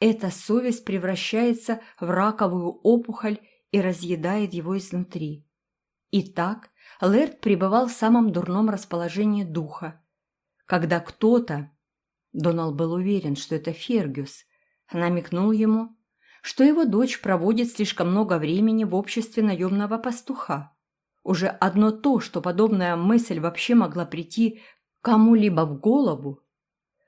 эта совесть превращается в раковую опухоль и разъедает его изнутри. Итак, Лэрд пребывал в самом дурном расположении духа. Когда кто-то, Донал был уверен, что это Фергюс, намекнул ему, что его дочь проводит слишком много времени в обществе наемного пастуха. Уже одно то, что подобная мысль вообще могла прийти кому-либо в голову,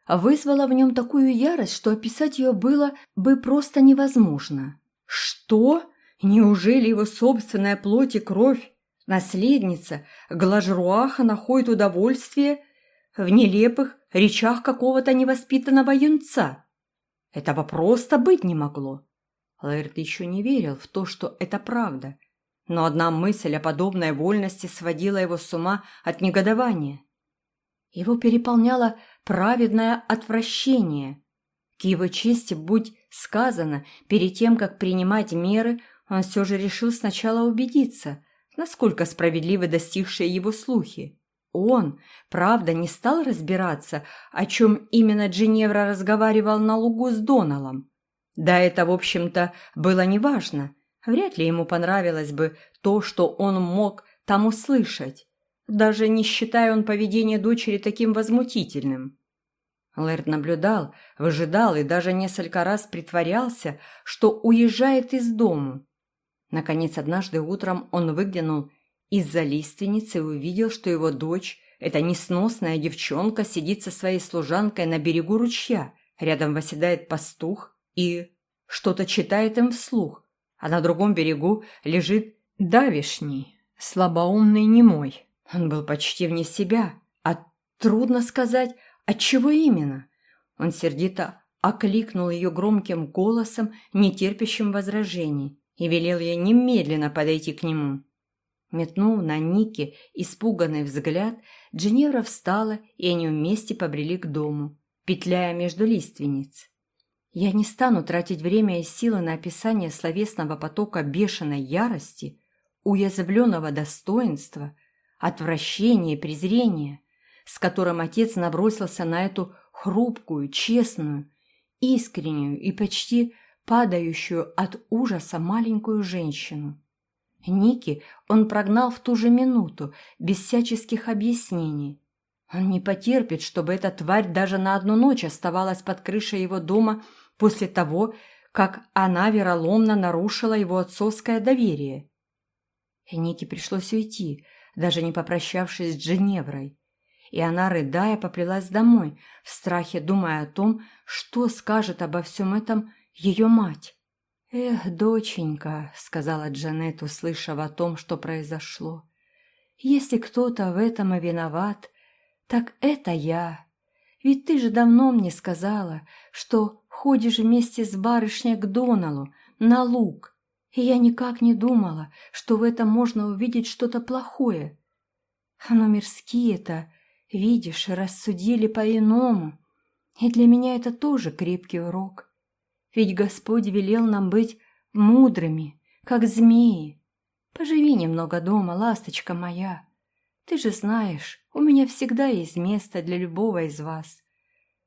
вызвало в нем такую ярость, что описать ее было бы просто невозможно. Что? Неужели его собственная плоть и кровь, наследница Глажруаха находит удовольствие в нелепых речах какого-то невоспитанного юнца? Этого просто быть не могло. Лэрд еще не верил в то, что это правда, но одна мысль о подобной вольности сводила его с ума от негодования. Его переполняло праведное отвращение. К его чести, будь сказано, перед тем, как принимать меры, он все же решил сначала убедиться, насколько справедливы достигшие его слухи. Он, правда, не стал разбираться, о чем именно Джиневра разговаривал на лугу с Доналом. Да это, в общем-то, было неважно. Вряд ли ему понравилось бы то, что он мог там услышать, даже не считая он поведение дочери таким возмутительным. Лэрд наблюдал, выжидал и даже несколько раз притворялся, что уезжает из дому. Наконец, однажды утром он выглянул из-за лиственницы и увидел, что его дочь, эта несносная девчонка, сидит со своей служанкой на берегу ручья. Рядом восседает пастух и что-то читает им вслух, а на другом берегу лежит давишний, слабоумный немой. Он был почти вне себя, а трудно сказать, от чего именно. Он сердито окликнул ее громким голосом, нетерпящим возражений, и велел ей немедленно подойти к нему. Метнув на Нике испуганный взгляд, Дженевра встала, и они вместе побрели к дому, петляя между лиственниц. Я не стану тратить время и силы на описание словесного потока бешеной ярости, уязвленного достоинства, отвращения и презрения, с которым отец набросился на эту хрупкую, честную, искреннюю и почти падающую от ужаса маленькую женщину. Ники он прогнал в ту же минуту, без всяческих объяснений. Он не потерпит, чтобы эта тварь даже на одну ночь оставалась под крышей его дома после того, как она вероломно нарушила его отцовское доверие. И Нике пришлось уйти, даже не попрощавшись с Дженеврой и она, рыдая, поплелась домой, в страхе думая о том, что скажет обо всем этом ее мать. «Эх, доченька», — сказала Джанет, услышав о том, что произошло, — «если кто-то в этом и виноват, так это я. Ведь ты же давно мне сказала, что ходишь вместе с барышней к Доналу, на луг, и я никак не думала, что в этом можно увидеть что-то плохое. Оно мирские-то, Видишь, рассудили по-иному. И для меня это тоже крепкий урок. Ведь Господь велел нам быть мудрыми, как змеи. Поживи немного дома, ласточка моя. Ты же знаешь, у меня всегда есть место для любого из вас.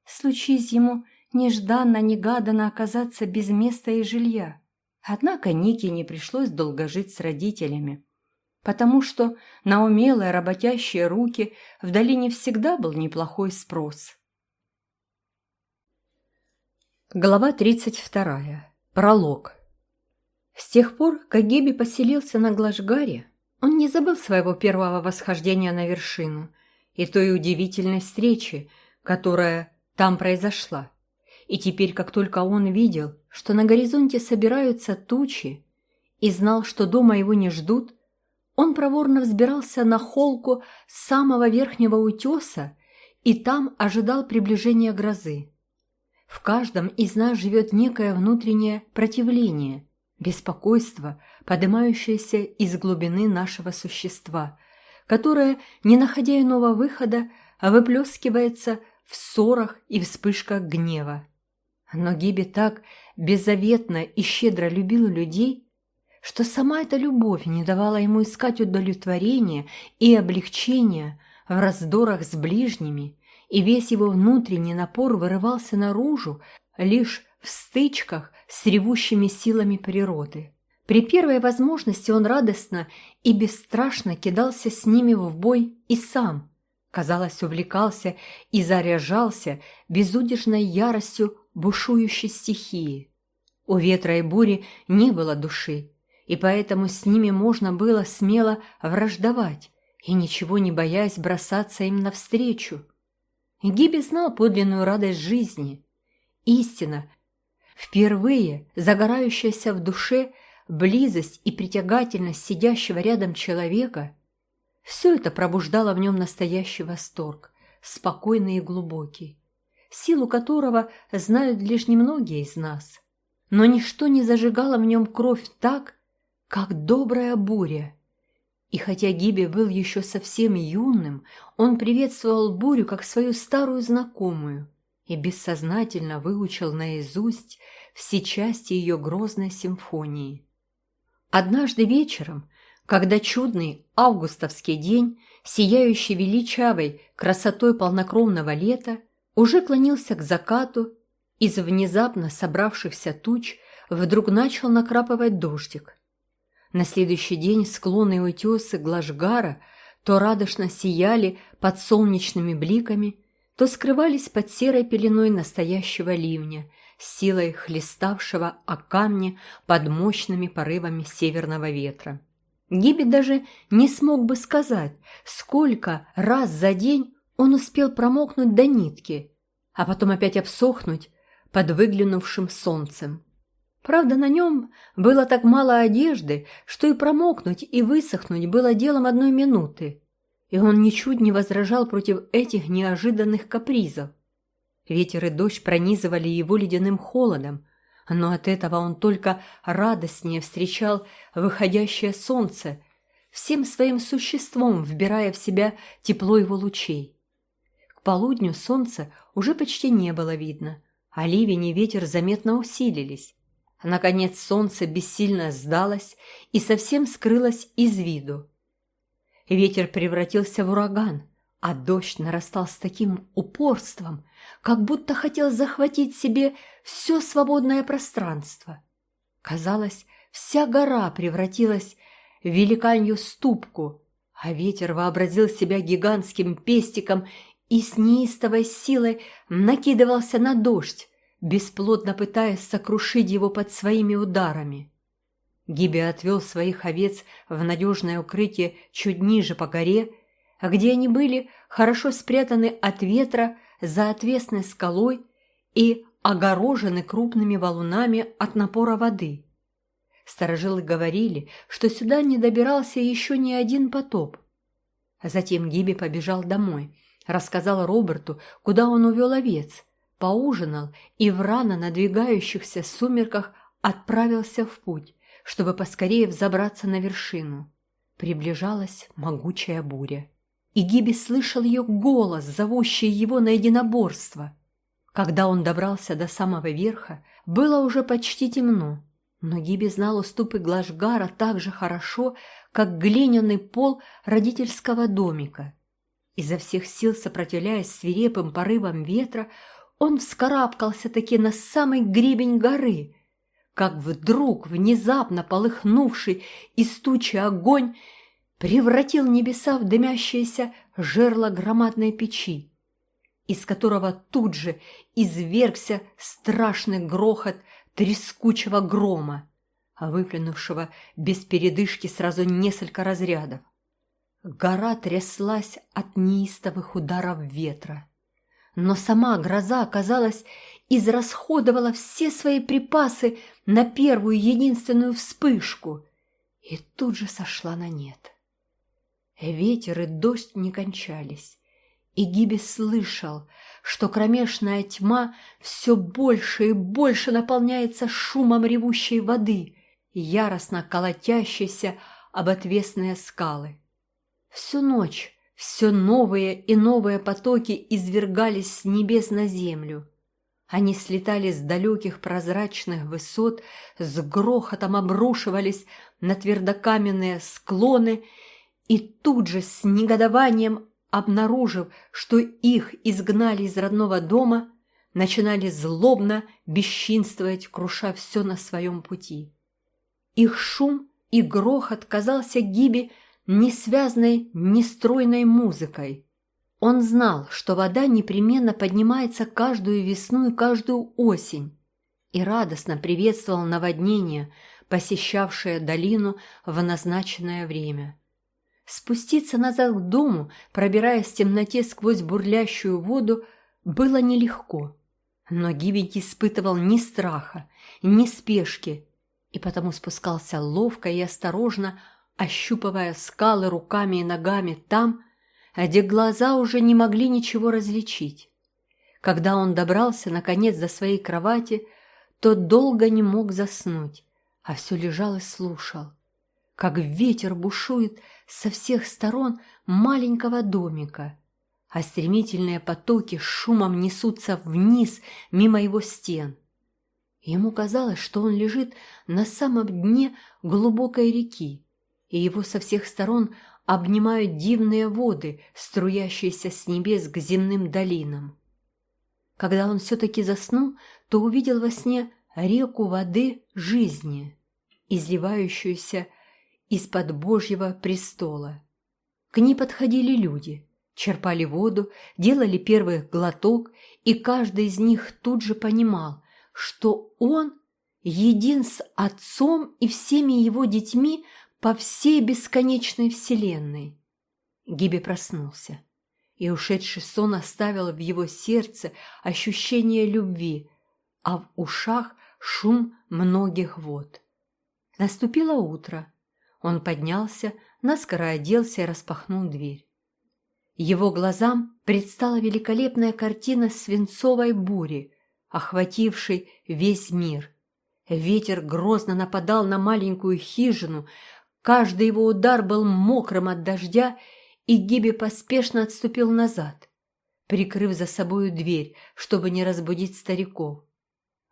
Случись ему нежданно-негаданно оказаться без места и жилья. Однако Нике не пришлось долго жить с родителями потому что на умелые работящие руки в долине всегда был неплохой спрос. Глава 32. Пролог. С тех пор, как Геби поселился на Глажгаре, он не забыл своего первого восхождения на вершину и той удивительной встречи, которая там произошла. И теперь, как только он видел, что на горизонте собираются тучи, и знал, что дома его не ждут, он проворно взбирался на холку самого верхнего утеса и там ожидал приближения грозы. В каждом из нас живет некое внутреннее противление, беспокойство, поднимающееся из глубины нашего существа, которое, не находя иного выхода, выплескивается в ссорах и вспышках гнева. Но Гиби так беззаветно и щедро любил людей, что сама эта любовь не давала ему искать удовлетворения и облегчения в раздорах с ближними, и весь его внутренний напор вырывался наружу лишь в стычках с ревущими силами природы. При первой возможности он радостно и бесстрашно кидался с ними в бой и сам, казалось, увлекался и заряжался безудержной яростью бушующей стихии. У ветра и бури не было души, и поэтому с ними можно было смело враждовать и, ничего не боясь, бросаться им навстречу. Гиби знал подлинную радость жизни. Истина, впервые загорающаяся в душе близость и притягательность сидящего рядом человека, все это пробуждало в нем настоящий восторг, спокойный и глубокий, силу которого знают лишь немногие из нас. Но ничто не зажигало в нем кровь так, как добрая буря. И хотя Гиби был еще совсем юным, он приветствовал бурю как свою старую знакомую и бессознательно выучил наизусть все части ее грозной симфонии. Однажды вечером, когда чудный августовский день, сияющий величавой красотой полнокровного лета, уже клонился к закату, из внезапно собравшихся туч вдруг начал накрапывать дождик. На следующий день склоны и утесы Глажгара то радостно сияли под солнечными бликами, то скрывались под серой пеленой настоящего ливня, силой хлеставшего о камни под мощными порывами северного ветра. Гиби даже не смог бы сказать, сколько раз за день он успел промокнуть до нитки, а потом опять обсохнуть под выглянувшим солнцем. Правда, на нем было так мало одежды, что и промокнуть, и высохнуть было делом одной минуты, и он ничуть не возражал против этих неожиданных капризов. Ветер и дождь пронизывали его ледяным холодом, но от этого он только радостнее встречал выходящее солнце, всем своим существом вбирая в себя тепло его лучей. Полудню солнца уже почти не было видно, а ливень и ветер заметно усилились. Наконец солнце бессильно сдалось и совсем скрылось из виду. Ветер превратился в ураган, а дождь нарастал с таким упорством, как будто хотел захватить себе все свободное пространство. Казалось, вся гора превратилась в великанью ступку, а ветер вообразил себя гигантским пестиком и с неистовой силой накидывался на дождь, бесплодно пытаясь сокрушить его под своими ударами. Гиби отвел своих овец в надежное укрытие чуть ниже по горе, где они были хорошо спрятаны от ветра за отвесной скалой и огорожены крупными валунами от напора воды. Старожилы говорили, что сюда не добирался еще ни один потоп. Затем Гиби побежал домой, рассказал Роберту, куда он увел овец, поужинал и в рано надвигающихся сумерках отправился в путь, чтобы поскорее взобраться на вершину. Приближалась могучая буря и Гиби слышал ее голос, зовущий его на единоборство. Когда он добрался до самого верха, было уже почти темно, но Гиби знал уступы Глажгара так же хорошо, как глиняный пол родительского домика. Изо всех сил сопротивляясь свирепым порывам ветра, он вскарабкался-таки на самый гребень горы, как вдруг внезапно полыхнувший из тучи огонь превратил небеса в дымящееся жерло громадной печи, из которого тут же извергся страшный грохот трескучего грома, выплюнувшего без передышки сразу несколько разрядов. Гора тряслась от неистовых ударов ветра. Но сама гроза, казалось, израсходовала все свои припасы на первую единственную вспышку и тут же сошла на нет. Ветер и дождь не кончались, и Гиби слышал, что кромешная тьма все больше и больше наполняется шумом ревущей воды, яростно колотящейся об отвесные скалы. Всю ночь все новые и новые потоки извергались с небес на землю. Они слетали с далеких прозрачных высот, с грохотом обрушивались на твердокаменные склоны и тут же с негодованием обнаружив, что их изгнали из родного дома, начинали злобно бесчинствовать, круша все на своем пути. Их шум и грохот казался Гибе несвязной, нестройной музыкой. Он знал, что вода непременно поднимается каждую весну и каждую осень, и радостно приветствовал наводнение, посещавшее долину в назначенное время. Спуститься назад к дому, пробираясь в темноте сквозь бурлящую воду, было нелегко. Но Гибень испытывал ни страха, ни спешки, и потому спускался ловко и осторожно, ощупывая скалы руками и ногами там, где глаза уже не могли ничего различить. Когда он добрался, наконец, до своей кровати, то долго не мог заснуть, а все лежал и слушал, как ветер бушует со всех сторон маленького домика, а стремительные потоки шумом несутся вниз мимо его стен. Ему казалось, что он лежит на самом дне глубокой реки, и его со всех сторон обнимают дивные воды, струящиеся с небес к земным долинам. Когда он все-таки заснул, то увидел во сне реку воды жизни, изливающуюся из-под Божьего престола. К ней подходили люди, черпали воду, делали первый глоток, и каждый из них тут же понимал, что он един с отцом и всеми его детьми по всей бесконечной вселенной. Гиби проснулся, и ушедший сон оставил в его сердце ощущение любви, а в ушах шум многих вод. Наступило утро. Он поднялся, наскоро оделся и распахнул дверь. Его глазам предстала великолепная картина свинцовой бури, охватившей весь мир. Ветер грозно нападал на маленькую хижину, каждый его удар был мокрым от дождя, и Гиби поспешно отступил назад, прикрыв за собою дверь, чтобы не разбудить стариков.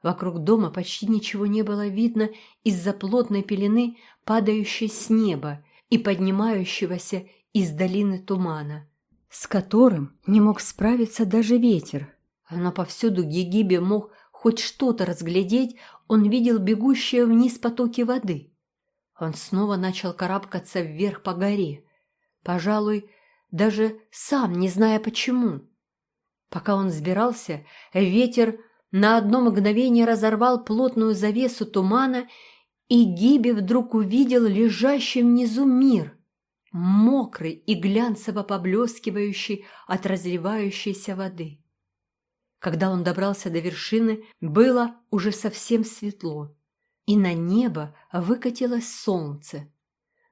Вокруг дома почти ничего не было видно из-за плотной пелены, падающей с неба и поднимающегося из долины тумана, с которым не мог справиться даже ветер. Но повсюду, где Гиби мог хоть что-то разглядеть, он видел бегущие вниз потоки воды. Он снова начал карабкаться вверх по горе, пожалуй, даже сам не зная почему. Пока он сбирался, ветер на одно мгновение разорвал плотную завесу тумана, и Гиби вдруг увидел лежащий внизу мир, мокрый и глянцево поблескивающий от разливающейся воды. Когда он добрался до вершины, было уже совсем светло, и на небо выкатилось солнце.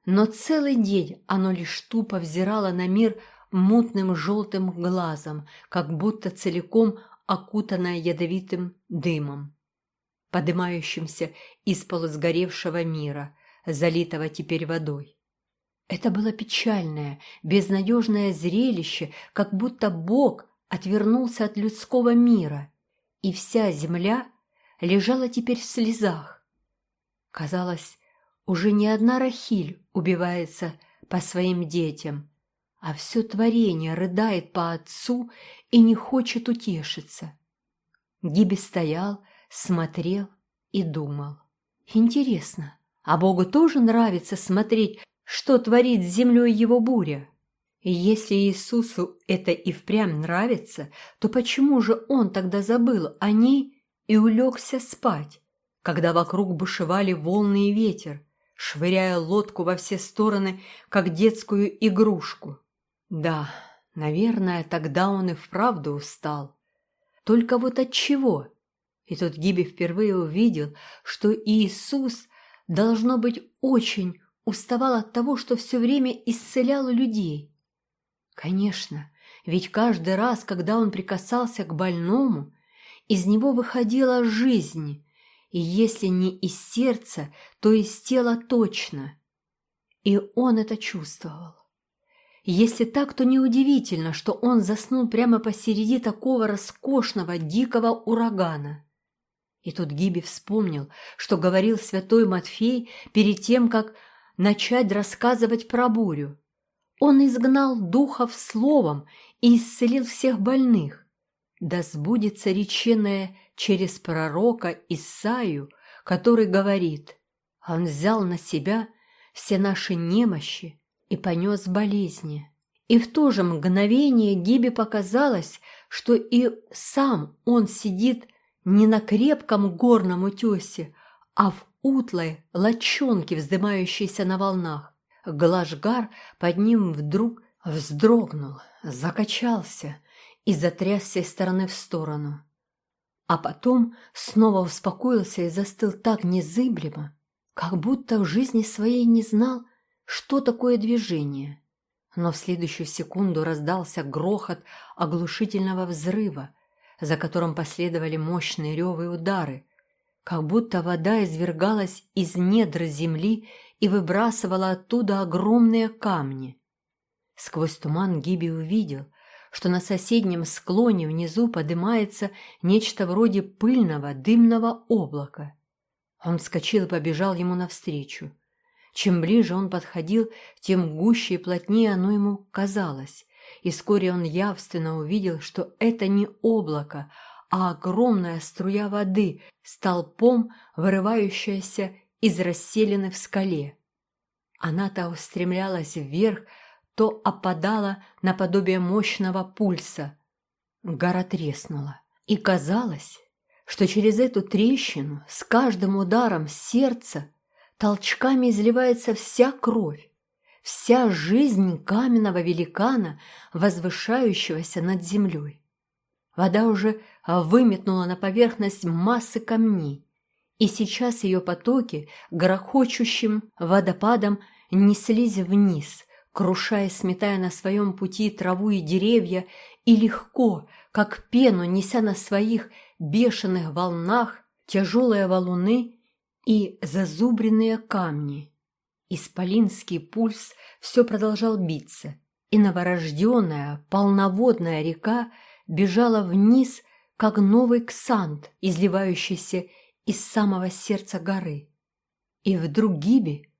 Но целый день оно лишь тупо взирало на мир мутным желтым глазом, как будто целиком окутанная ядовитым дымом, подымающимся из полусгоревшего мира, залитого теперь водой. Это было печальное, безнадежное зрелище, как будто Бог отвернулся от людского мира, и вся земля лежала теперь в слезах. Казалось, уже не одна Рахиль убивается по своим детям, а все творение рыдает по отцу и не хочет утешиться. Гиби стоял, смотрел и думал. Интересно, а Богу тоже нравится смотреть, что творит с землей его буря? И если Иисусу это и впрямь нравится, то почему же он тогда забыл о ней и улегся спать, когда вокруг бушевали волны и ветер, швыряя лодку во все стороны, как детскую игрушку? Да, наверное, тогда он и вправду устал. Только вот от чего? И тут Гиби впервые увидел, что Иисус, должно быть, очень уставал от того, что все время исцелял людей. Конечно, ведь каждый раз, когда он прикасался к больному, из него выходила жизнь, и если не из сердца, то из тела точно. И он это чувствовал. Если так, то неудивительно, что он заснул прямо посереди такого роскошного дикого урагана. И тут Гиби вспомнил, что говорил святой Матфей перед тем, как начать рассказывать про бурю. Он изгнал духов словом и исцелил всех больных. Да сбудется реченное через пророка Исаию, который говорит, «Он взял на себя все наши немощи и понес болезни». И в то же мгновение Гибе показалось, что и сам он сидит не на крепком горном утесе, а в утлой лочонке, вздымающейся на волнах. Глажгар под ним вдруг вздрогнул, закачался и затрясся из стороны в сторону. А потом снова успокоился и застыл так незыблемо, как будто в жизни своей не знал, что такое движение. Но в следующую секунду раздался грохот оглушительного взрыва, за которым последовали мощные ревы и удары, как будто вода извергалась из недр земли и выбрасывала оттуда огромные камни. Сквозь туман Гиби увидел, что на соседнем склоне внизу поднимается нечто вроде пыльного дымного облака. Он вскочил и побежал ему навстречу. Чем ближе он подходил, тем гуще и плотнее оно ему казалось, и вскоре он явственно увидел, что это не облако, а огромная струя воды, столпом вырывающаяся из расселены в скале. Она то устремлялась вверх, то опадала наподобие мощного пульса. Гора треснула, и казалось, что через эту трещину с каждым ударом сердца толчками изливается вся кровь, вся жизнь каменного великана, возвышающегося над землей. Вода уже выметнула на поверхность массы камней, и сейчас ее потоки грохочущим водопадом неслись вниз, крушая, сметая на своем пути траву и деревья, и легко, как пену, неся на своих бешеных волнах тяжелые валуны и зазубренные камни. Исполинский пульс все продолжал биться, и новорожденная полноводная река бежала вниз, как новый ксант, изливающийся из самого сердца горы. И вдруг Гиби,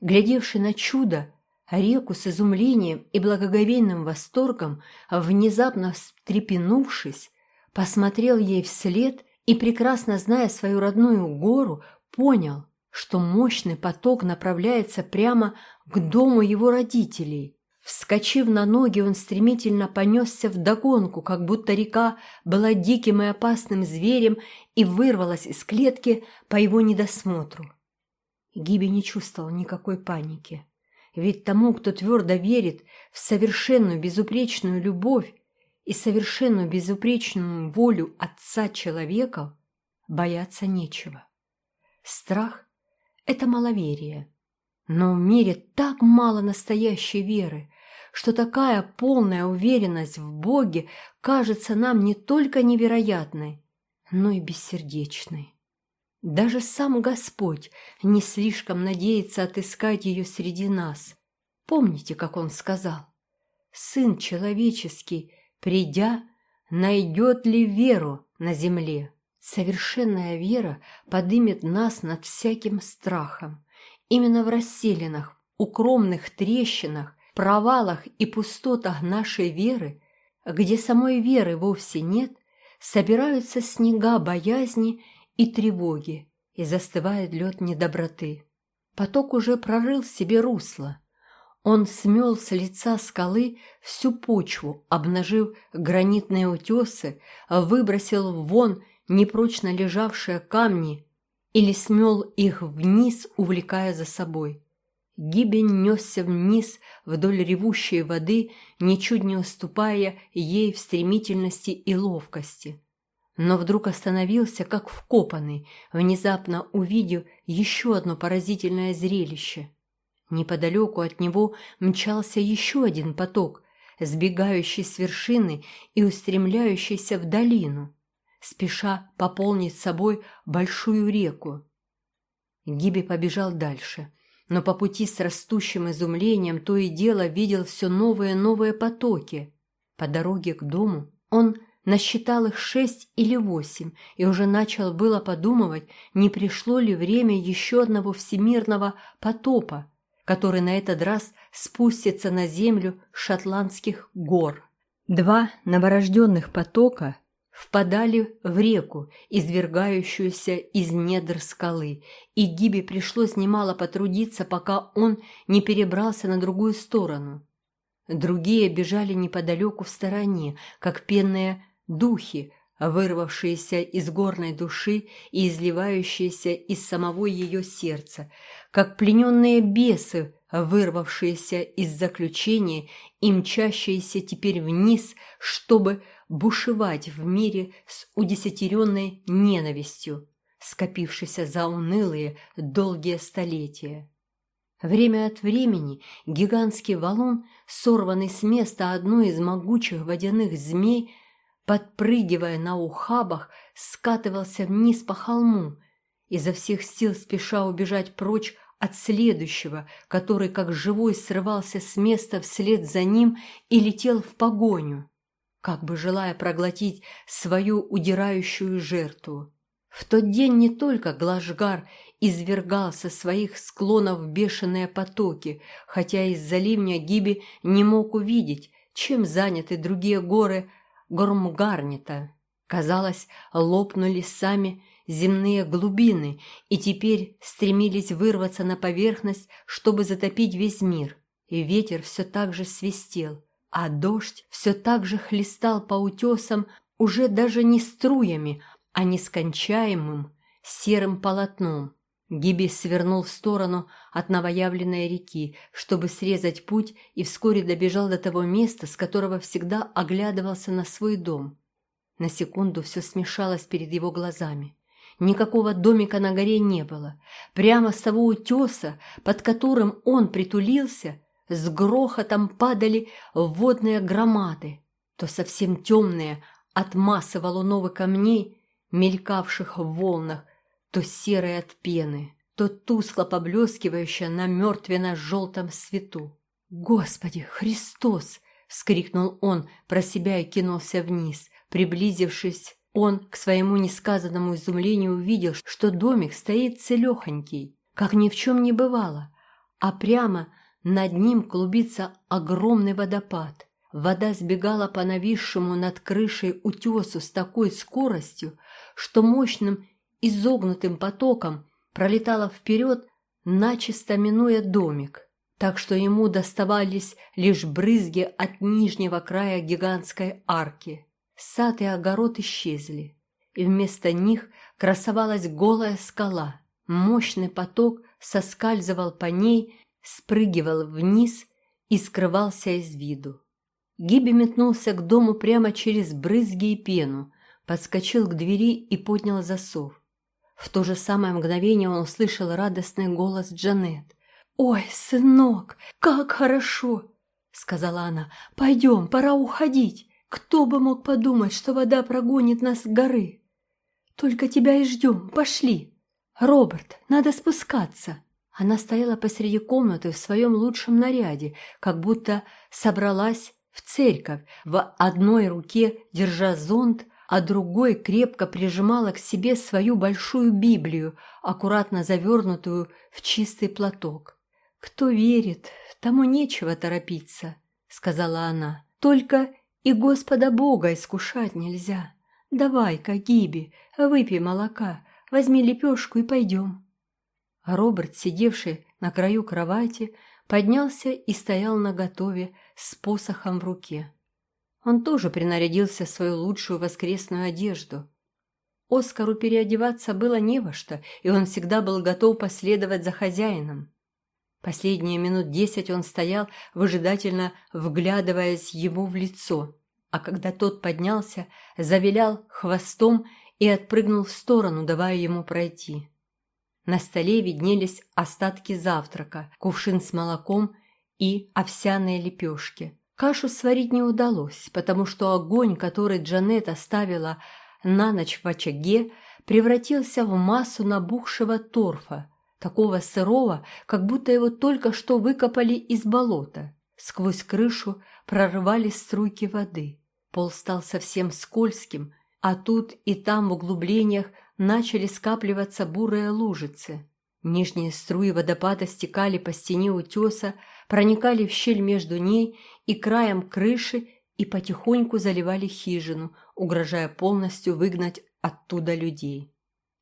глядевший на чудо, реку с изумлением и благоговейным восторгом, внезапно встрепенувшись, посмотрел ей вслед и, прекрасно зная свою родную гору, понял, что мощный поток направляется прямо к дому его родителей. Вскочив на ноги, он стремительно понесся вдогонку, как будто река была диким и опасным зверем и вырвалась из клетки по его недосмотру. Гиби не чувствовал никакой паники. Ведь тому, кто твердо верит в совершенную безупречную любовь и совершенную безупречную волю Отца человека, бояться нечего. Страх – это маловерие. Но в мире так мало настоящей веры, что такая полная уверенность в Боге кажется нам не только невероятной, но и бессердечной. Даже сам Господь не слишком надеется отыскать ее среди нас. Помните, как Он сказал? «Сын человеческий, придя, найдет ли веру на земле?» Совершенная вера подымет нас над всяким страхом. Именно в расселенных, укромных трещинах провалах и пустотах нашей веры, где самой веры вовсе нет, собираются снега боязни и тревоги, и застывает лед недоброты. Поток уже прорыл себе русло. Он смел с лица скалы всю почву, обнажив гранитные утесы, выбросил вон непрочно лежавшие камни или смел их вниз, увлекая за собой. Гибень несся вниз вдоль ревущей воды, ничуть не уступая ей в стремительности и ловкости. Но вдруг остановился, как вкопанный, внезапно увидев еще одно поразительное зрелище. Неподалеку от него мчался еще один поток, сбегающий с вершины и устремляющийся в долину, спеша пополнить собой большую реку. Гиби побежал дальше — но по пути с растущим изумлением то и дело видел все новые новые потоки. По дороге к дому он насчитал их шесть или восемь и уже начал было подумывать, не пришло ли время еще одного всемирного потопа, который на этот раз спустится на землю шотландских гор. Два новорожденных потока, впадали в реку, извергающуюся из недр скалы, и Гиби пришлось немало потрудиться, пока он не перебрался на другую сторону. Другие бежали неподалеку в стороне, как пенные духи, вырвавшиеся из горной души и изливающиеся из самого ее сердца, как плененные бесы, вырвавшиеся из заключения и мчащиеся теперь вниз, чтобы бушевать в мире с удесятеренной ненавистью, скопившейся за унылые долгие столетия. Время от времени гигантский валун, сорванный с места одной из могучих водяных змей, подпрыгивая на ухабах, скатывался вниз по холму, изо всех сил спеша убежать прочь от следующего, который как живой срывался с места вслед за ним и летел в погоню, как бы желая проглотить свою удирающую жертву. В тот день не только Глажгар извергал со своих склонов бешеные потоки, хотя из-за ливня Гиби не мог увидеть, чем заняты другие горы Гормгарнита. Казалось, лопнули сами земные глубины и теперь стремились вырваться на поверхность, чтобы затопить весь мир. И ветер все так же свистел, а дождь все так же хлестал по утесам уже даже не струями, а нескончаемым серым полотном. Гиби свернул в сторону от новоявленной реки, чтобы срезать путь, и вскоре добежал до того места, с которого всегда оглядывался на свой дом. На секунду все смешалось перед его глазами. Никакого домика на горе не было. Прямо с того утеса, под которым он притулился, с грохотом падали водные громады, то совсем темные от массы валунов камней, мелькавших в волнах, то серая от пены, то тускло поблескивающая на мертвенно-желтом свету. «Господи, Христос!» — вскрикнул он про себя и кинулся вниз. Приблизившись, он к своему несказанному изумлению увидел, что домик стоит целехонький, как ни в чем не бывало, а прямо над ним клубится огромный водопад. Вода сбегала по нависшему над крышей утесу с такой скоростью, что мощным изогнутым потоком пролетала вперед, начисто минуя домик, так что ему доставались лишь брызги от нижнего края гигантской арки. Сад и огород исчезли, и вместо них красовалась голая скала. Мощный поток соскальзывал по ней, спрыгивал вниз и скрывался из виду. Гиби метнулся к дому прямо через брызги и пену, подскочил к двери и поднял засов. В то же самое мгновение он услышал радостный голос Джанет. «Ой, сынок, как хорошо!» — сказала она. «Пойдем, пора уходить. Кто бы мог подумать, что вода прогонит нас с горы? Только тебя и ждем. Пошли. Роберт, надо спускаться». Она стояла посреди комнаты в своем лучшем наряде, как будто собралась в церковь, в одной руке держа зонт, а другой крепко прижимала к себе свою большую Библию, аккуратно завернутую в чистый платок. «Кто верит, тому нечего торопиться», — сказала она. «Только и Господа Бога искушать нельзя. Давай-ка, Гиби, выпей молока, возьми лепешку и пойдем». Роберт, сидевший на краю кровати, поднялся и стоял наготове с посохом в руке. Он тоже принарядился в свою лучшую воскресную одежду. Оскару переодеваться было не во что, и он всегда был готов последовать за хозяином. Последние минут десять он стоял, выжидательно вглядываясь ему в лицо, а когда тот поднялся, завилял хвостом и отпрыгнул в сторону, давая ему пройти. На столе виднелись остатки завтрака, кувшин с молоком и овсяные лепешки. Кашу сварить не удалось, потому что огонь, который Джанет оставила на ночь в очаге, превратился в массу набухшего торфа, такого сырого, как будто его только что выкопали из болота. Сквозь крышу прорывались струйки воды. Пол стал совсем скользким, а тут и там в углублениях начали скапливаться бурые лужицы. Нижние струи водопада стекали по стене утеса, проникали в щель между ней и краем крыши и потихоньку заливали хижину, угрожая полностью выгнать оттуда людей.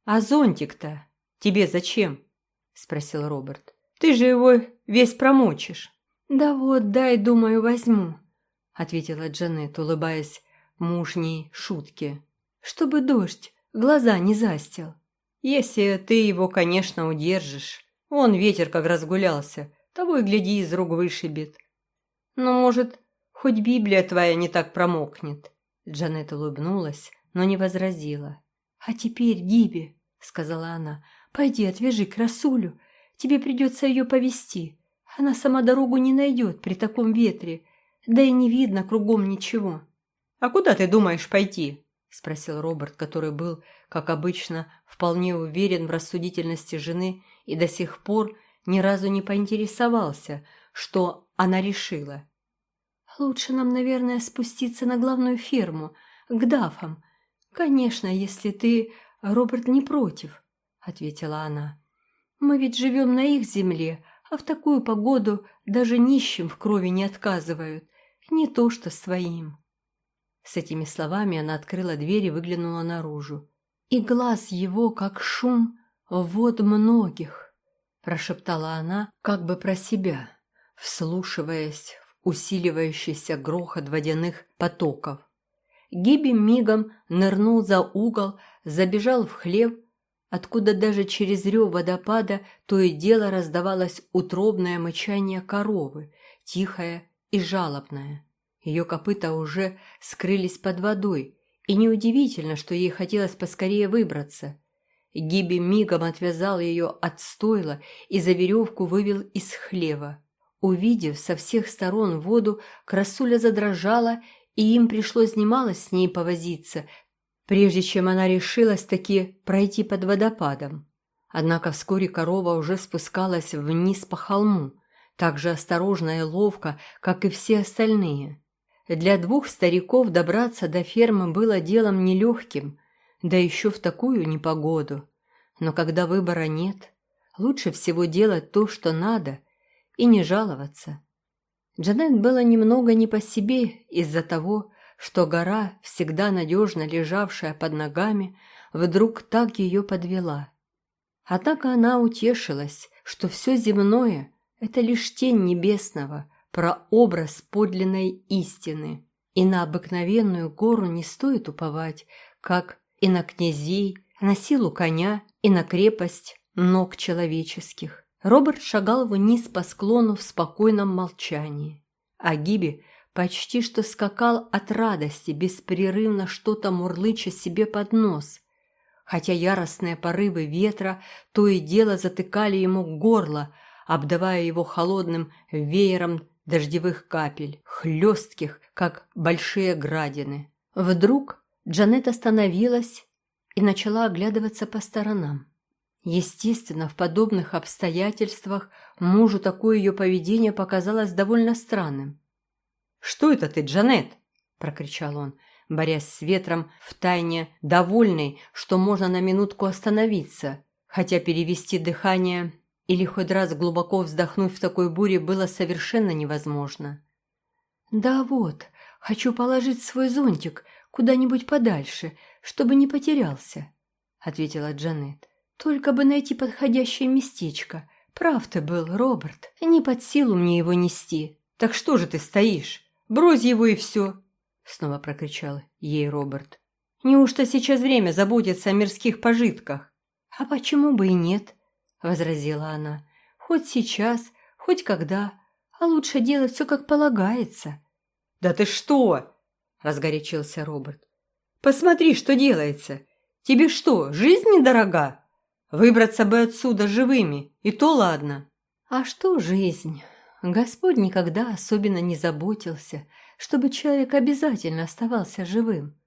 «А зонтик-то тебе зачем?» – спросил Роберт. «Ты же его весь промочишь». «Да вот, дай, думаю, возьму», – ответила Джанет, улыбаясь мужней шутке. «Чтобы дождь глаза не застил». «Если ты его, конечно, удержишь. Он ветер как разгулялся, того и гляди, из рук вышибет. Но, может, хоть Библия твоя не так промокнет». Джанет улыбнулась, но не возразила. «А теперь, Гиби», — сказала она, — «пойди отвяжи красулю. Тебе придется ее повести. Она сама дорогу не найдет при таком ветре, да и не видно кругом ничего». «А куда ты думаешь пойти?» – спросил Роберт, который был, как обычно, вполне уверен в рассудительности жены и до сих пор ни разу не поинтересовался, что она решила. «Лучше нам, наверное, спуститься на главную ферму, к Дафам. Конечно, если ты, Роберт, не против», – ответила она. «Мы ведь живем на их земле, а в такую погоду даже нищим в крови не отказывают, не то что своим». С этими словами она открыла дверь и выглянула наружу. «И глаз его, как шум, вод многих», – прошептала она, как бы про себя, вслушиваясь в усиливающийся грохот водяных потоков. Гиби мигом нырнул за угол, забежал в хлев, откуда даже через рев водопада то и дело раздавалось утробное мычание коровы, тихое и жалобное. Ее копыта уже скрылись под водой, и неудивительно, что ей хотелось поскорее выбраться. Гиби мигом отвязал ее от стойла и за веревку вывел из хлева. Увидев со всех сторон воду, красуля задрожала, и им пришлось немало с ней повозиться, прежде чем она решилась таки пройти под водопадом. Однако вскоре корова уже спускалась вниз по холму, так же осторожно и ловко, как и все остальные. Для двух стариков добраться до фермы было делом нелегким, да еще в такую непогоду. Но когда выбора нет, лучше всего делать то, что надо, и не жаловаться. Джанет было немного не по себе из-за того, что гора, всегда надежно лежавшая под ногами, вдруг так ее подвела. Однако она утешилась, что все земное – это лишь тень небесного, прообраз подлинной истины. И на обыкновенную гору не стоит уповать, как и на князей, на силу коня и на крепость ног человеческих. Роберт шагал вниз по склону в спокойном молчании. А Гиби почти что скакал от радости, беспрерывно что-то мурлыча себе под нос, хотя яростные порывы ветра то и дело затыкали ему горло, обдавая его холодным веером дождевых капель, хлестких, как большие градины. Вдруг Джанет остановилась и начала оглядываться по сторонам. Естественно, в подобных обстоятельствах мужу такое ее поведение показалось довольно странным. «Что это ты, Джанет?» – прокричал он, борясь с ветром, втайне довольный, что можно на минутку остановиться, хотя перевести дыхание или хоть раз глубоко вздохнуть в такой буре было совершенно невозможно. «Да вот, хочу положить свой зонтик куда-нибудь подальше, чтобы не потерялся», — ответила Джанет. «Только бы найти подходящее местечко. Прав ты был, Роберт, не под силу мне его нести». «Так что же ты стоишь? Брось его и все!» — снова прокричал ей Роберт. «Неужто сейчас время заботиться о мирских пожитках?» «А почему бы и нет?» — возразила она. «Хоть сейчас, хоть когда, а лучше делать все как полагается». «Да ты что?» — разгорячился Роберт. «Посмотри, что делается. Тебе что, жизнь недорога? Выбраться бы отсюда живыми, и то ладно». «А что жизнь? Господь никогда особенно не заботился, чтобы человек обязательно оставался живым.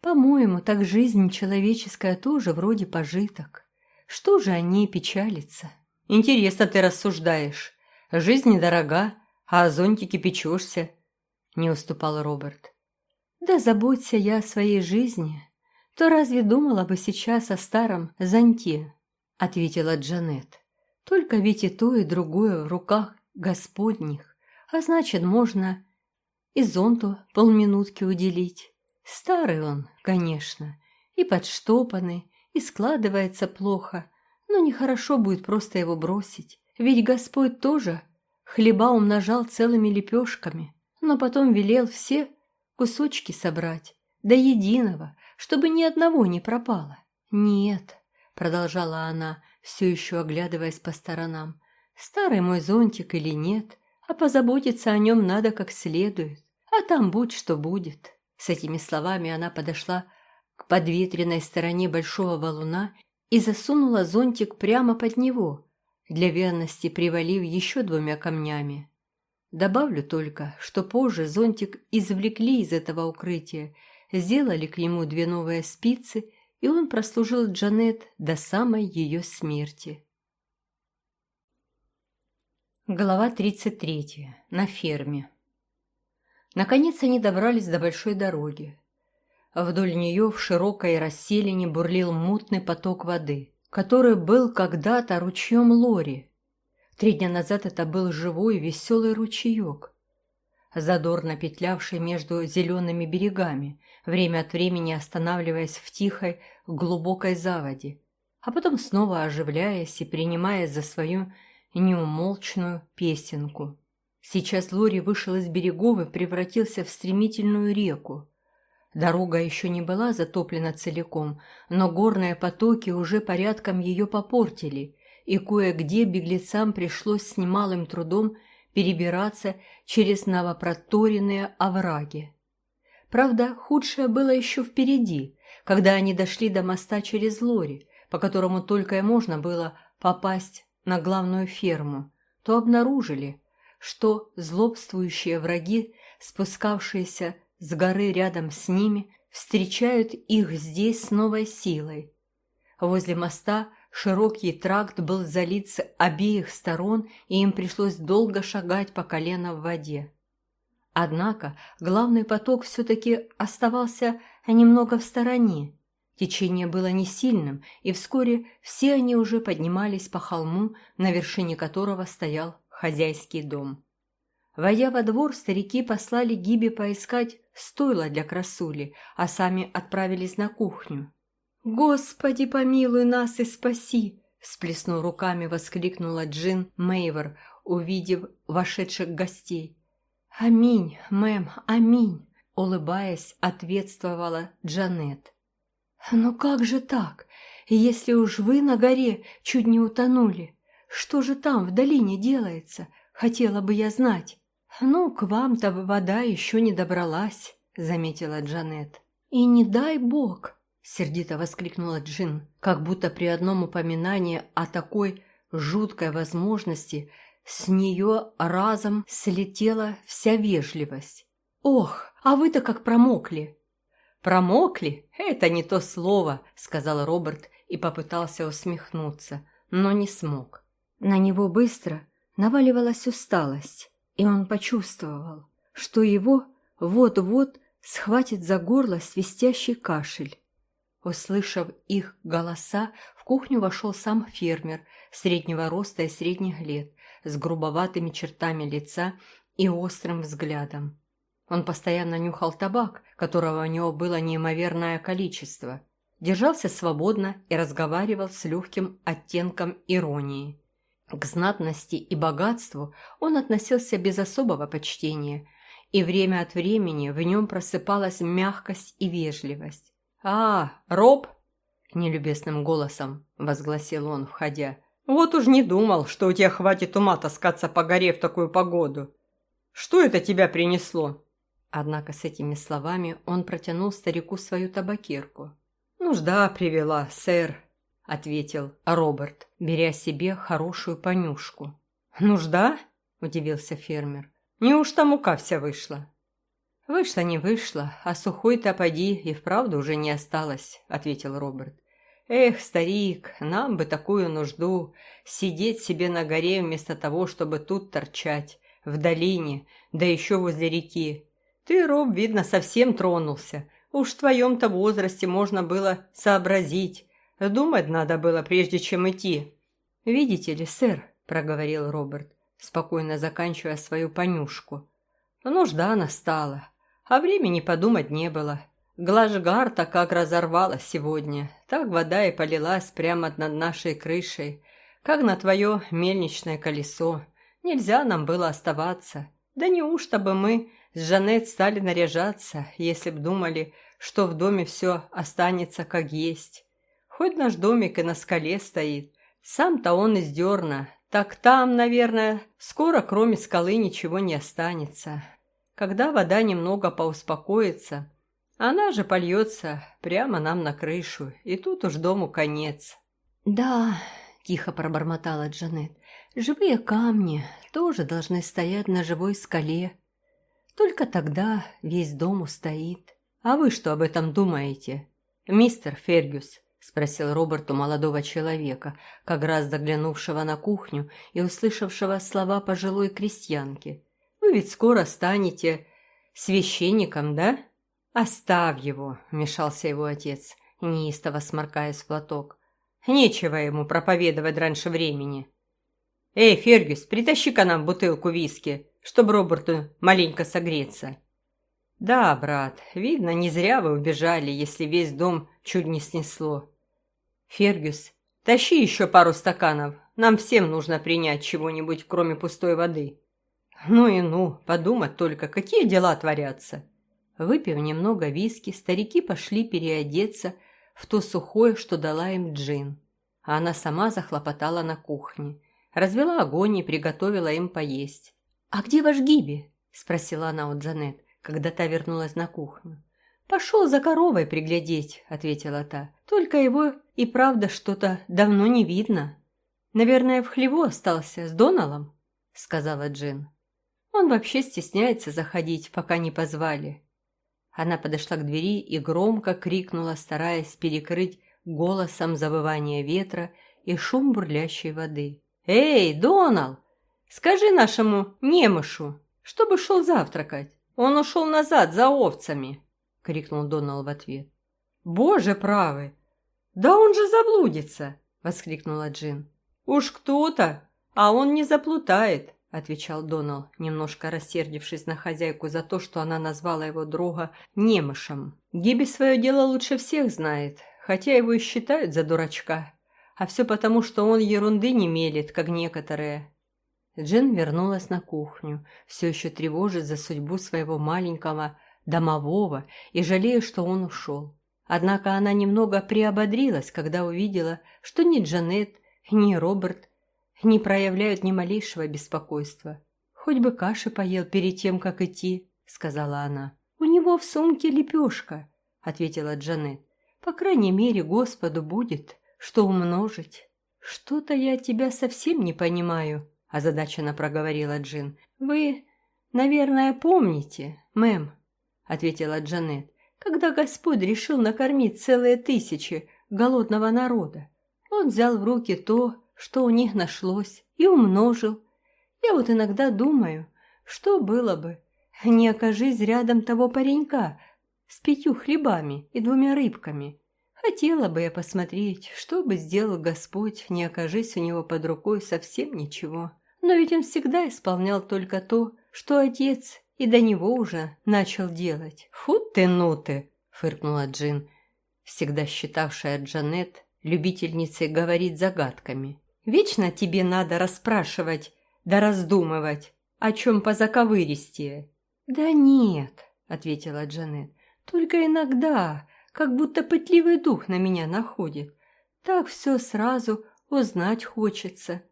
По-моему, так жизнь человеческая тоже вроде пожиток». Что же о ней печалиться? Интересно ты рассуждаешь. Жизнь недорога, а о зонтике печешься. Не уступал Роберт. Да заботься я о своей жизни, то разве думала бы сейчас о старом зонте? Ответила Джанет. Только ведь и то, и другое в руках Господних, а значит, можно и зонту полминутки уделить. Старый он, конечно, и подштопанный, и складывается плохо, но нехорошо будет просто его бросить. Ведь Господь тоже хлеба умножал целыми лепешками, но потом велел все кусочки собрать, до единого, чтобы ни одного не пропало. «Нет», — продолжала она, все еще оглядываясь по сторонам, «старый мой зонтик или нет, а позаботиться о нем надо как следует, а там будь что будет». С этими словами она подошла к подветренной стороне большого валуна и засунула зонтик прямо под него, для верности привалив еще двумя камнями. Добавлю только, что позже зонтик извлекли из этого укрытия, сделали к нему две новые спицы, и он прослужил Джанет до самой ее смерти. Глава 33. На ферме. Наконец они добрались до большой дороги. Вдоль нее в широкой расселине бурлил мутный поток воды, который был когда-то ручьем Лори. Три дня назад это был живой веселый ручеек, задорно петлявший между зелеными берегами, время от времени останавливаясь в тихой, глубокой заводе, а потом снова оживляясь и принимая за свою неумолчную песенку. Сейчас Лори вышел из берегов и превратился в стремительную реку. Дорога еще не была затоплена целиком, но горные потоки уже порядком ее попортили, и кое-где беглецам пришлось с немалым трудом перебираться через новопроторенные овраги. Правда, худшее было еще впереди, когда они дошли до моста через Лори, по которому только и можно было попасть на главную ферму, то обнаружили, что злобствующие враги, спускавшиеся с горы рядом с ними, встречают их здесь с новой силой. Возле моста широкий тракт был залит с обеих сторон, и им пришлось долго шагать по колено в воде. Однако главный поток все-таки оставался немного в стороне. Течение было не сильным, и вскоре все они уже поднимались по холму, на вершине которого стоял хозяйский дом. Войдя во двор, старики послали Гиби поискать стойла для красули, а сами отправились на кухню. «Господи, помилуй нас и спаси!» Сплеснув руками, воскликнула Джин Мейвор, увидев вошедших гостей. «Аминь, мэм, аминь!» Улыбаясь, ответствовала Джанет. «Но как же так? Если уж вы на горе чуть не утонули, что же там в долине делается? Хотела бы я знать». «Ну, к вам-то вода еще не добралась», — заметила Джанет. «И не дай бог», — сердито воскликнула Джин, как будто при одном упоминании о такой жуткой возможности с нее разом слетела вся вежливость. «Ох, а вы-то как промокли!» «Промокли? Это не то слово», — сказал Роберт и попытался усмехнуться, но не смог. На него быстро наваливалась усталость, и он почувствовал, что его вот-вот схватит за горло свистящий кашель. Услышав их голоса, в кухню вошел сам фермер, среднего роста и средних лет, с грубоватыми чертами лица и острым взглядом. Он постоянно нюхал табак, которого у него было неимоверное количество, держался свободно и разговаривал с легким оттенком иронии. К знатности и богатству он относился без особого почтения, и время от времени в нем просыпалась мягкость и вежливость. «А, Роб!» – нелюбезным голосом возгласил он, входя. «Вот уж не думал, что у тебя хватит ума таскаться по горе в такую погоду. Что это тебя принесло?» Однако с этими словами он протянул старику свою табакерку. «Нужда привела, сэр», — ответил Роберт, беря себе хорошую понюшку. «Нужда?» — удивился фермер. «Неужто мука вся вышла?» «Вышла не вышла, а сухой-то поди и вправду уже не осталось», — ответил Роберт. «Эх, старик, нам бы такую нужду, сидеть себе на горе вместо того, чтобы тут торчать, в долине, да еще возле реки. Ты, Роб, видно, совсем тронулся. Уж в твоем-то возрасте можно было сообразить, Думать надо было, прежде чем идти. «Видите ли, сэр», — проговорил Роберт, спокойно заканчивая свою понюшку, Нужда настала, а времени подумать не было. Глажгарта как разорвала сегодня, так вода и полилась прямо над нашей крышей, как на твое мельничное колесо. Нельзя нам было оставаться. Да неужто бы мы с Жанет стали наряжаться, если б думали, что в доме все останется как есть. Хоть наш домик и на скале стоит, сам-то он из дерна, так там, наверное, скоро кроме скалы ничего не останется. Когда вода немного поуспокоится, она же польется прямо нам на крышу, и тут уж дому конец. «Да», — тихо пробормотала Джанет, — «живые камни тоже должны стоять на живой скале. Только тогда весь дом устоит». «А вы что об этом думаете?» «Мистер Фергюс», – спросил Роберт у молодого человека, как раз заглянувшего на кухню и услышавшего слова пожилой крестьянки. «Вы ведь скоро станете священником, да?» «Оставь его», – вмешался его отец, неистово сморкаясь в платок. «Нечего ему проповедовать раньше времени». «Эй, Фергюс, притащи-ка нам бутылку виски, чтобы Роберту маленько согреться». «Да, брат, видно, не зря вы убежали, если весь дом чуть не снесло. Фергюс, тащи еще пару стаканов, нам всем нужно принять чего-нибудь, кроме пустой воды». «Ну и ну, подумать только, какие дела творятся!» Выпив немного виски, старики пошли переодеться в то сухое, что дала им Джин. А она сама захлопотала на кухне, развела огонь и приготовила им поесть. «А где ваш Гиби?» – спросила она у Джанет когда та вернулась на кухню. «Пошел за коровой приглядеть», — ответила та. «Только его и правда что-то давно не видно. Наверное, в хлеву остался с Доналом», — сказала Джин. «Он вообще стесняется заходить, пока не позвали». Она подошла к двери и громко крикнула, стараясь перекрыть голосом завывание ветра и шум бурлящей воды. «Эй, Донал, скажи нашему немышу, чтобы шел завтракать». «Он ушел назад за овцами!» — крикнул Донал в ответ. «Боже правый! Да он же заблудится!» — воскликнула Джин. «Уж кто-то, а он не заплутает!» — отвечал Донал, немножко рассердившись на хозяйку за то, что она назвала его друга немышем. Гиби свое дело лучше всех знает, хотя его и считают за дурачка. А все потому, что он ерунды не мелет, как некоторые. Джин вернулась на кухню, все еще тревожит за судьбу своего маленького домового и жалея, что он ушел. Однако она немного приободрилась, когда увидела, что ни Джанет, ни Роберт не проявляют ни малейшего беспокойства. «Хоть бы каши поел перед тем, как идти», — сказала она. «У него в сумке лепешка», — ответила Джанет. «По крайней мере, Господу будет, что умножить». «Что-то я тебя совсем не понимаю», озадаченно проговорила Джин. «Вы, наверное, помните, мэм», — ответила Джанет, «когда Господь решил накормить целые тысячи голодного народа. Он взял в руки то, что у них нашлось, и умножил. Я вот иногда думаю, что было бы, не окажись рядом того паренька с пятью хлебами и двумя рыбками. Хотела бы я посмотреть, что бы сделал Господь, не окажись у него под рукой совсем ничего». Но ведь он всегда исполнял только то, что отец и до него уже начал делать. «Фу ты, ну ты!» – фыркнула Джин, всегда считавшая Джанет любительницей говорить загадками. «Вечно тебе надо расспрашивать да раздумывать, о чем по заковыристее». «Да нет», – ответила Джанет, – «только иногда, как будто пытливый дух на меня находит. Так все сразу узнать хочется».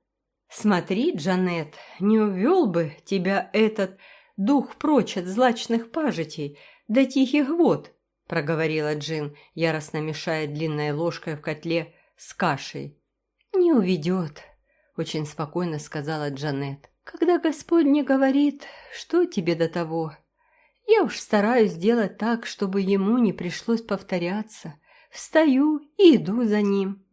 «Смотри, Джанет, не увел бы тебя этот дух прочь от злачных пажитей до тихих вод», проговорила Джин, яростно мешая длинной ложкой в котле с кашей. «Не уведет», — очень спокойно сказала Джанет. «Когда Господь мне говорит, что тебе до того? Я уж стараюсь сделать так, чтобы ему не пришлось повторяться. Встаю и иду за ним».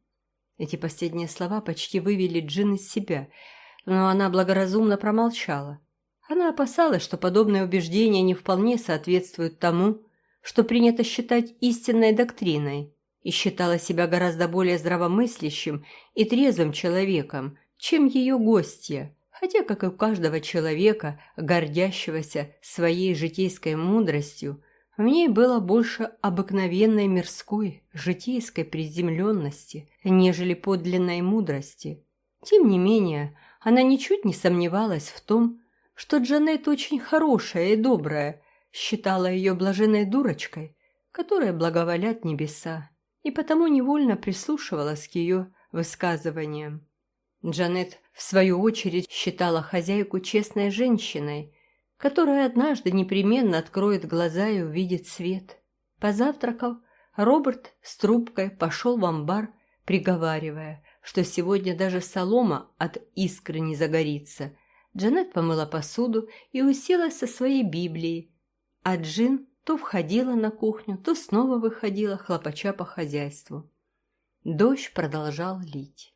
Эти последние слова почти вывели Джин из себя, но она благоразумно промолчала. Она опасалась, что подобные убеждения не вполне соответствуют тому, что принято считать истинной доктриной, и считала себя гораздо более здравомыслящим и трезвым человеком, чем ее гостья, хотя, как и у каждого человека, гордящегося своей житейской мудростью, в ней было больше обыкновенной мирской, житейской приземленности, нежели подлинной мудрости. Тем не менее, она ничуть не сомневалась в том, что Джанет очень хорошая и добрая, считала ее блаженной дурочкой, которая благоволят небеса, и потому невольно прислушивалась к ее высказываниям. Джанет, в свою очередь, считала хозяйку честной женщиной, которая однажды непременно откроет глаза и увидит свет. Позавтракав, Роберт с трубкой пошел в амбар, приговаривая, что сегодня даже солома от искры не загорится. Джанет помыла посуду и уселась со своей Библией, а Джин то входила на кухню, то снова выходила, хлопача по хозяйству. Дождь продолжал лить.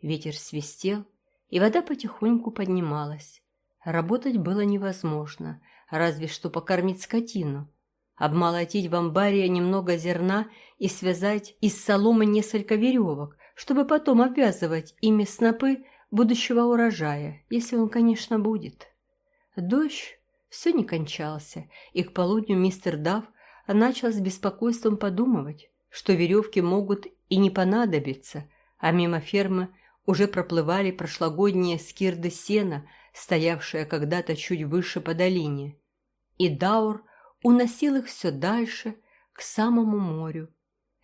Ветер свистел, и вода потихоньку поднималась. Работать было невозможно, разве что покормить скотину. Обмолотить в амбаре немного зерна и связать из соломы несколько веревок, чтобы потом обвязывать ими снопы будущего урожая, если он, конечно, будет. Дождь все не кончался, и к полудню мистер Дав начал с беспокойством подумывать, что веревки могут и не понадобиться, а мимо фермы уже проплывали прошлогодние скирды сена, стоявшие когда-то чуть выше по долине. И Даур уносил их все дальше, к самому морю.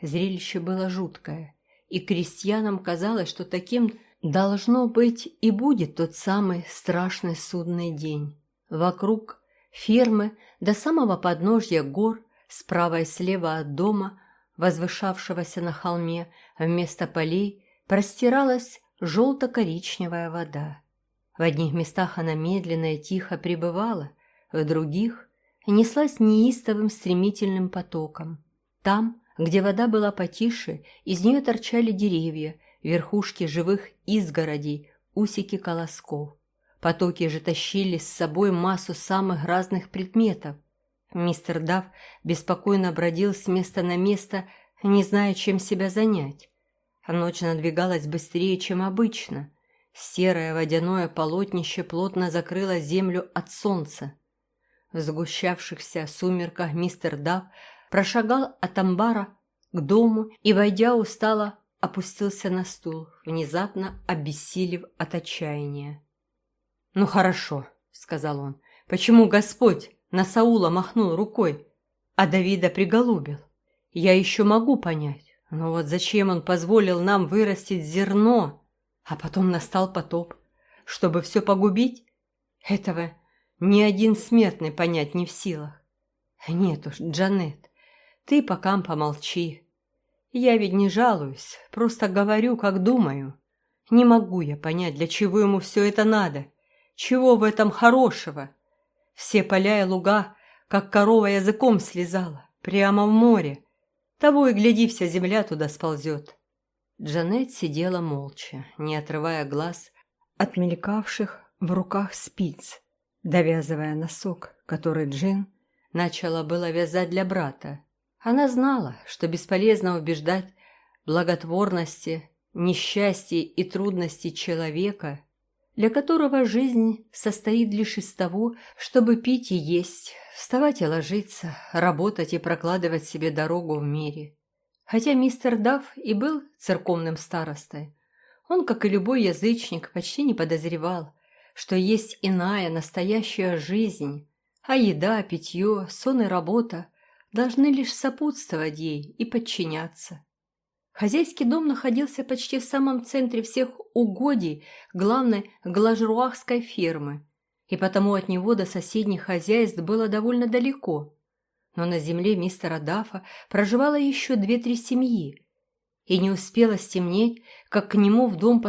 Зрелище было жуткое, и крестьянам казалось, что таким должно быть и будет тот самый страшный судный день. Вокруг фермы до самого подножья гор, справа и слева от дома, возвышавшегося на холме, вместо полей простиралась желто-коричневая вода. В одних местах она медленно и тихо пребывала, в других неслась неистовым стремительным потоком. Там, где вода была потише, из нее торчали деревья, верхушки живых изгородей, усики колосков. Потоки же тащили с собой массу самых разных предметов. Мистер Дав беспокойно бродил с места на место, не зная, чем себя занять. Ночь надвигалась быстрее, чем обычно. Серое водяное полотнище плотно закрыло землю от солнца. В сгущавшихся сумерках мистер Дав прошагал от амбара к дому и, войдя устало, опустился на стул, внезапно обессилев от отчаяния. «Ну хорошо», — сказал он. «Почему Господь на Саула махнул рукой, а Давида приголубил? Я еще могу понять. Но вот зачем он позволил нам вырастить зерно, а потом настал потоп, чтобы все погубить? Этого ни один смертный понять не в силах. Нет уж, Джанет, ты пока помолчи. Я ведь не жалуюсь, просто говорю, как думаю. Не могу я понять, для чего ему все это надо. Чего в этом хорошего? Все поля и луга, как корова языком слезала, прямо в море. Того и гляди, вся земля туда сползет. Джанет сидела молча, не отрывая глаз от мелькавших в руках спиц, довязывая носок, который Джин начала было вязать для брата. Она знала, что бесполезно убеждать благотворности, несчастье и трудности человека, для которого жизнь состоит лишь из того, чтобы пить и есть, вставать и ложиться, работать и прокладывать себе дорогу в мире. Хотя мистер Дафф и был церковным старостой, он, как и любой язычник, почти не подозревал, что есть иная настоящая жизнь, а еда, питье, сон и работа должны лишь сопутствовать ей и подчиняться. Хозяйский дом находился почти в самом центре всех угодий главной глажруахской фермы, и потому от него до соседних хозяйств было довольно далеко. Но на земле мистера Дафа проживало еще две-три семьи, и не успело стемнеть, как к нему в дом